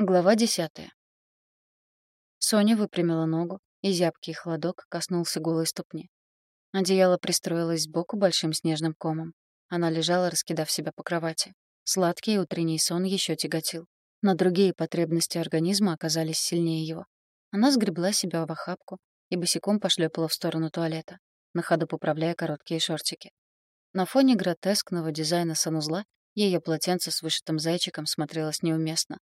Глава десятая. Соня выпрямила ногу, и зябкий холодок коснулся голой ступни. Одеяло пристроилось сбоку большим снежным комом. Она лежала, раскидав себя по кровати. Сладкий утренний сон еще тяготил. Но другие потребности организма оказались сильнее его. Она сгребла себя в охапку и босиком пошлепала в сторону туалета, на ходу поправляя короткие шортики. На фоне гротескного дизайна санузла ее полотенце с вышитым зайчиком смотрелось неуместно.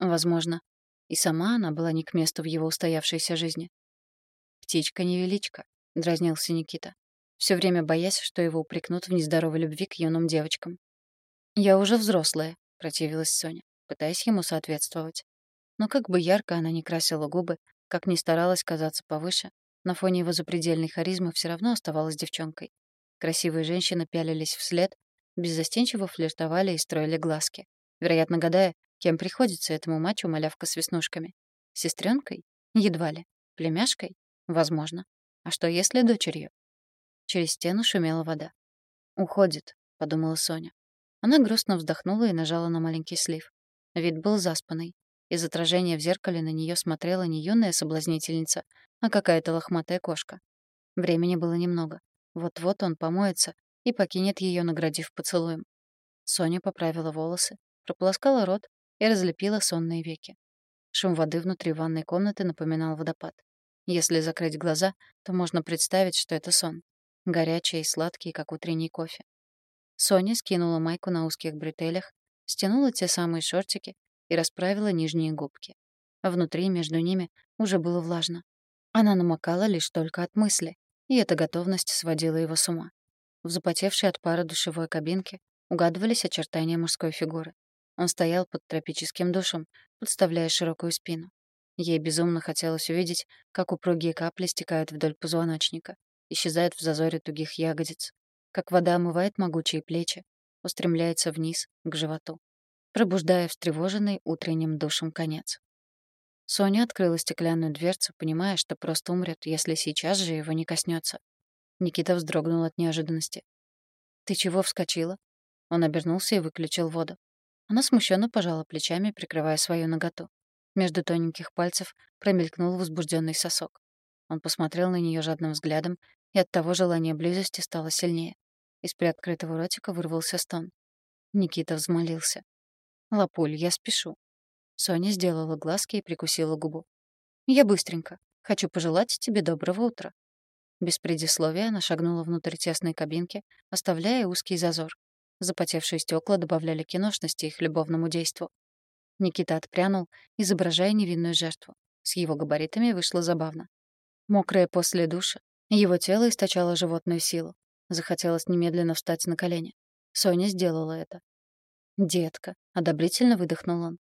Возможно, и сама она была не к месту в его устоявшейся жизни. «Птичка-невеличка», — дразнился Никита, все время боясь, что его упрекнут в нездоровой любви к юным девочкам. «Я уже взрослая», — противилась Соня, пытаясь ему соответствовать. Но как бы ярко она ни красила губы, как ни старалась казаться повыше, на фоне его запредельной харизмы все равно оставалась девчонкой. Красивые женщины пялились вслед, беззастенчиво флиртовали и строили глазки, вероятно, гадая, Кем приходится этому мачо малявка с веснушками? Сестренкой? Едва ли. Племяшкой? Возможно. А что если дочерью? Через стену шумела вода. «Уходит», — подумала Соня. Она грустно вздохнула и нажала на маленький слив. Вид был заспанный. Из отражения в зеркале на нее смотрела не юная соблазнительница, а какая-то лохматая кошка. Времени было немного. Вот-вот он помоется и покинет ее, наградив поцелуем. Соня поправила волосы, прополоскала рот и разлепила сонные веки. Шум воды внутри ванной комнаты напоминал водопад. Если закрыть глаза, то можно представить, что это сон. Горячий и сладкий, как утренний кофе. Соня скинула майку на узких бретелях, стянула те самые шортики и расправила нижние губки. Внутри, между ними, уже было влажно. Она намокала лишь только от мысли, и эта готовность сводила его с ума. В запотевшей от пара душевой кабинке угадывались очертания мужской фигуры. Он стоял под тропическим душем, подставляя широкую спину. Ей безумно хотелось увидеть, как упругие капли стекают вдоль позвоночника, исчезают в зазоре тугих ягодиц, как вода омывает могучие плечи, устремляется вниз, к животу, пробуждая встревоженный утренним душем конец. Соня открыла стеклянную дверцу, понимая, что просто умрет, если сейчас же его не коснется. Никита вздрогнул от неожиданности. «Ты чего вскочила?» Он обернулся и выключил воду. Она смущенно пожала плечами, прикрывая свою наготу. Между тоненьких пальцев промелькнул возбужденный сосок. Он посмотрел на нее жадным взглядом, и от того желание близости стало сильнее. Из приоткрытого ротика вырвался стон. Никита взмолился. «Лапуль, я спешу». Соня сделала глазки и прикусила губу. «Я быстренько. Хочу пожелать тебе доброго утра». Без предисловия она шагнула внутрь тесной кабинки, оставляя узкий зазор. Запотевшие стекла добавляли киношности их любовному действу. Никита отпрянул, изображая невинную жертву. С его габаритами вышло забавно. Мокрое после душа, его тело источало животную силу. Захотелось немедленно встать на колени. Соня сделала это. «Детка», — одобрительно выдохнул он.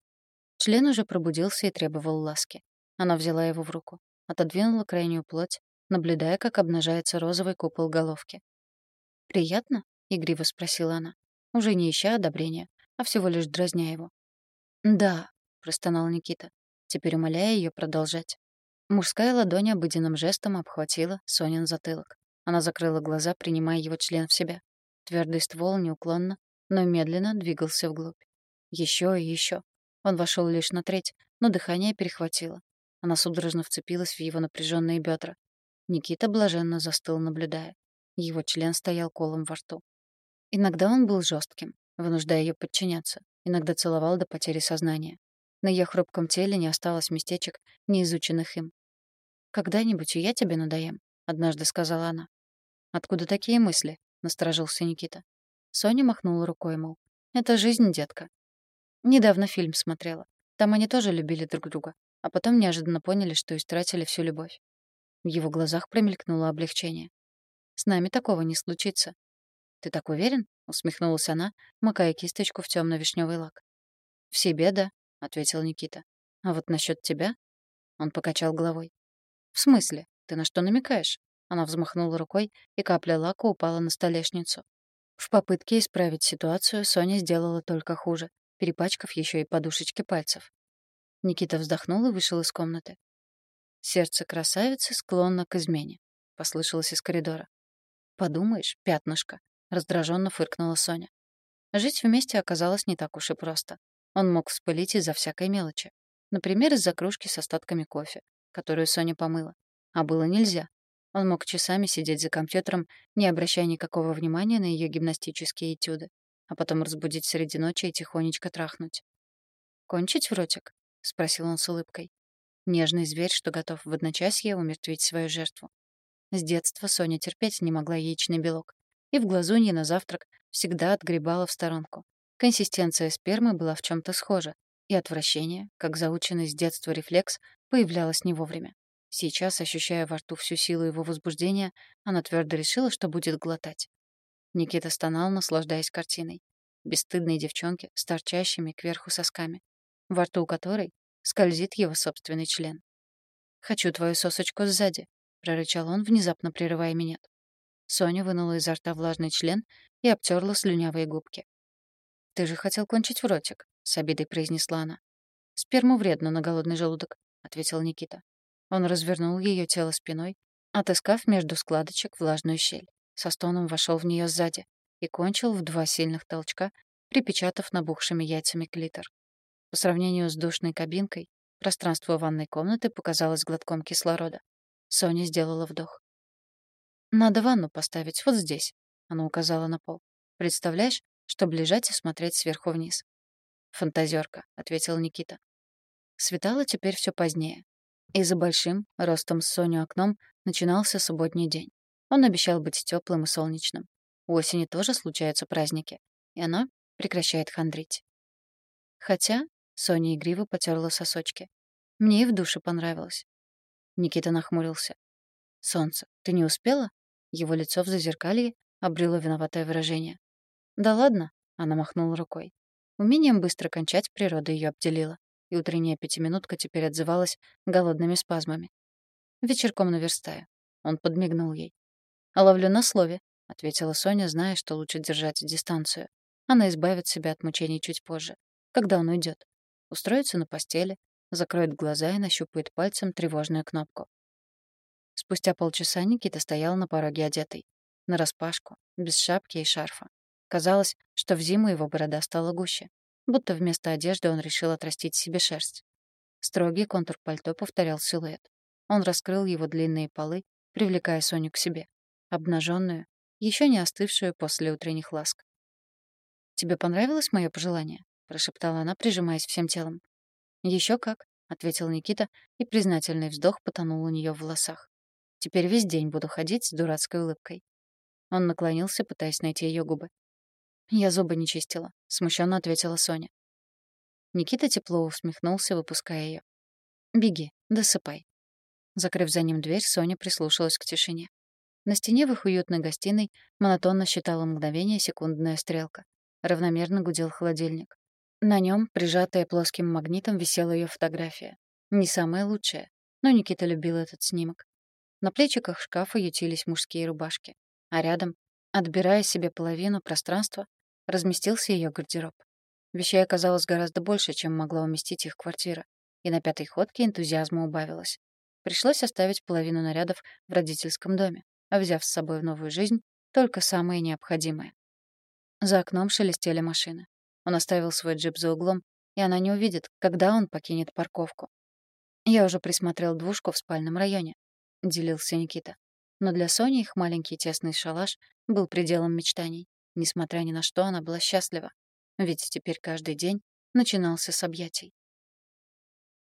Член уже пробудился и требовал ласки. Она взяла его в руку, отодвинула крайнюю плоть, наблюдая, как обнажается розовый купол головки. «Приятно?» — игриво спросила она уже не ища одобрения, а всего лишь дразня его. «Да», — простонал Никита, теперь умоляя ее продолжать. Мужская ладонь обыденным жестом обхватила Сонин затылок. Она закрыла глаза, принимая его член в себя. Твердый ствол неуклонно, но медленно двигался вглубь. Еще и еще. Он вошел лишь на треть, но дыхание перехватило. Она судорожно вцепилась в его напряженные бедра. Никита блаженно застыл, наблюдая. Его член стоял колом во рту. Иногда он был жестким, вынуждая ее подчиняться, иногда целовал до потери сознания. На ее хрупком теле не осталось местечек, не изученных им. «Когда-нибудь и я тебе надоем», — однажды сказала она. «Откуда такие мысли?» — насторожился Никита. Соня махнула рукой, мол. «Это жизнь, детка». Недавно фильм смотрела. Там они тоже любили друг друга, а потом неожиданно поняли, что истратили всю любовь. В его глазах промелькнуло облегчение. «С нами такого не случится. «Ты так уверен?» — усмехнулась она, макая кисточку в темно вишневый лак. «В себе, да», — ответил Никита. «А вот насчет тебя?» Он покачал головой. «В смысле? Ты на что намекаешь?» Она взмахнула рукой, и капля лака упала на столешницу. В попытке исправить ситуацию Соня сделала только хуже, перепачкав еще и подушечки пальцев. Никита вздохнул и вышел из комнаты. «Сердце красавицы склонно к измене», — послышалось из коридора. «Подумаешь, пятнышко. — раздраженно фыркнула Соня. Жить вместе оказалось не так уж и просто. Он мог вспылить из-за всякой мелочи. Например, из-за кружки с остатками кофе, которую Соня помыла. А было нельзя. Он мог часами сидеть за компьютером, не обращая никакого внимания на ее гимнастические этюды, а потом разбудить среди ночи и тихонечко трахнуть. «Кончить в ротик?» — спросил он с улыбкой. Нежный зверь, что готов в одночасье умертвить свою жертву. С детства Соня терпеть не могла яичный белок. И в глазунье на завтрак всегда отгребала в сторонку. Консистенция спермы была в чем то схожа, и отвращение, как заученный с детства рефлекс, появлялось не вовремя. Сейчас, ощущая во рту всю силу его возбуждения, она твердо решила, что будет глотать. Никита стонал, наслаждаясь картиной. Бесстыдные девчонки с торчащими кверху сосками, во рту которой скользит его собственный член. «Хочу твою сосочку сзади», — прорычал он, внезапно прерывая минет. Соня вынула изо рта влажный член и обтерла слюнявые губки. «Ты же хотел кончить в ротик», — с обидой произнесла она. «Сперму вредно на голодный желудок», — ответил Никита. Он развернул ее тело спиной, отыскав между складочек влажную щель. Со стоном вошел в нее сзади и кончил в два сильных толчка, припечатав набухшими яйцами клитор. По сравнению с душной кабинкой, пространство ванной комнаты показалось глотком кислорода. Соня сделала вдох. «Надо ванну поставить вот здесь», — она указала на пол. «Представляешь, чтобы лежать и смотреть сверху вниз?» «Фантазерка», — ответил Никита. Светало теперь все позднее. И за большим, ростом с Соню окном, начинался субботний день. Он обещал быть теплым и солнечным. У осени тоже случаются праздники, и она прекращает хандрить. Хотя Соня игриво потерла сосочки. Мне и в душе понравилось. Никита нахмурился. «Солнце, ты не успела?» Его лицо в зазеркалье обрело виноватое выражение. «Да ладно», — она махнула рукой. Умением быстро кончать природа ее обделила, и утренняя пятиминутка теперь отзывалась голодными спазмами. «Вечерком наверстаю». Он подмигнул ей. «А ловлю на слове», — ответила Соня, зная, что лучше держать дистанцию. Она избавит себя от мучений чуть позже, когда он уйдет. Устроится на постели, закроет глаза и нащупает пальцем тревожную кнопку. Спустя полчаса Никита стоял на пороге одетый. Нараспашку, без шапки и шарфа. Казалось, что в зиму его борода стала гуще. Будто вместо одежды он решил отрастить себе шерсть. Строгий контур пальто повторял силуэт. Он раскрыл его длинные полы, привлекая Соню к себе. Обнаженную, еще не остывшую после утренних ласк. «Тебе понравилось мое пожелание?» — прошептала она, прижимаясь всем телом. Еще как», — ответил Никита, и признательный вздох потонул у нее в волосах. «Теперь весь день буду ходить с дурацкой улыбкой». Он наклонился, пытаясь найти ее губы. «Я зубы не чистила», — смущенно ответила Соня. Никита тепло усмехнулся, выпуская ее. «Беги, досыпай». Закрыв за ним дверь, Соня прислушалась к тишине. На стене в их уютной гостиной монотонно считала мгновение секундная стрелка. Равномерно гудел холодильник. На нем, прижатая плоским магнитом, висела ее фотография. Не самая лучшая, но Никита любил этот снимок. На плечиках шкафа ютились мужские рубашки, а рядом, отбирая себе половину пространства, разместился ее гардероб. Вещей оказалось гораздо больше, чем могла уместить их квартира, и на пятой ходке энтузиазма убавилось. Пришлось оставить половину нарядов в родительском доме, а взяв с собой в новую жизнь только самое необходимое. За окном шелестели машины. Он оставил свой джип за углом, и она не увидит, когда он покинет парковку. «Я уже присмотрел двушку в спальном районе», — делился Никита. Но для Сони их маленький тесный шалаш был пределом мечтаний. Несмотря ни на что, она была счастлива. Ведь теперь каждый день начинался с объятий.